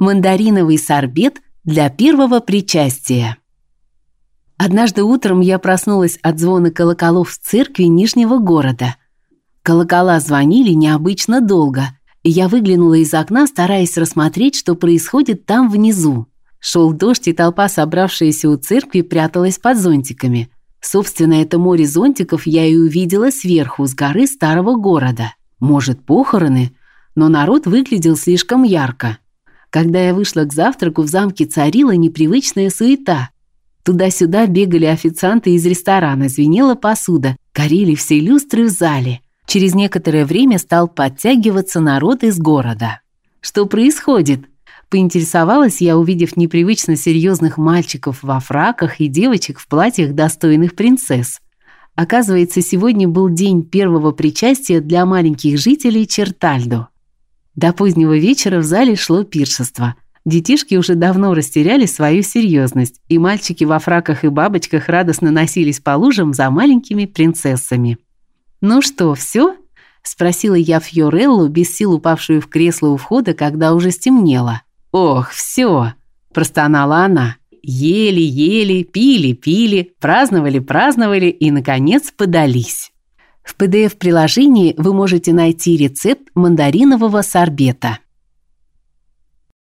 Мандариновый сорбет для первого причастия. Однажды утром я проснулась от звона колоколов в церкви Нижнего города. Колокола звонили необычно долго, и я выглянула из окна, стараясь рассмотреть, что происходит там внизу. Шел дождь, и толпа, собравшаяся у церкви, пряталась под зонтиками. Собственно, это море зонтиков я и увидела сверху, с горы старого города. Может, похороны? Но народ выглядел слишком ярко. Когда я вышла к завтраку, в замке царила непривычная суета. Туда-сюда бегали официанты из ресторана, звенела посуда, горели все люстры в зале. Через некоторое время стал подтягиваться народ из города. Что происходит? Поинтересовалась я, увидев непривычно серьезных мальчиков во фраках и девочек в платьях достойных принцесс. Оказывается, сегодня был день первого причастия для маленьких жителей Чертальдо. До позднего вечера в зале шло пиршество – Детишки уже давно растеряли свою серьезность, и мальчики во фраках и бабочках радостно носились по лужам за маленькими принцессами. «Ну что, все? спросила я Фьореллу, без сил упавшую в кресло у входа, когда уже стемнело. «Ох, все, простонала она. Ели, ели, пили, пили, праздновали, праздновали и наконец подались. В PDF-приложении вы можете найти рецепт мандаринового сорбета.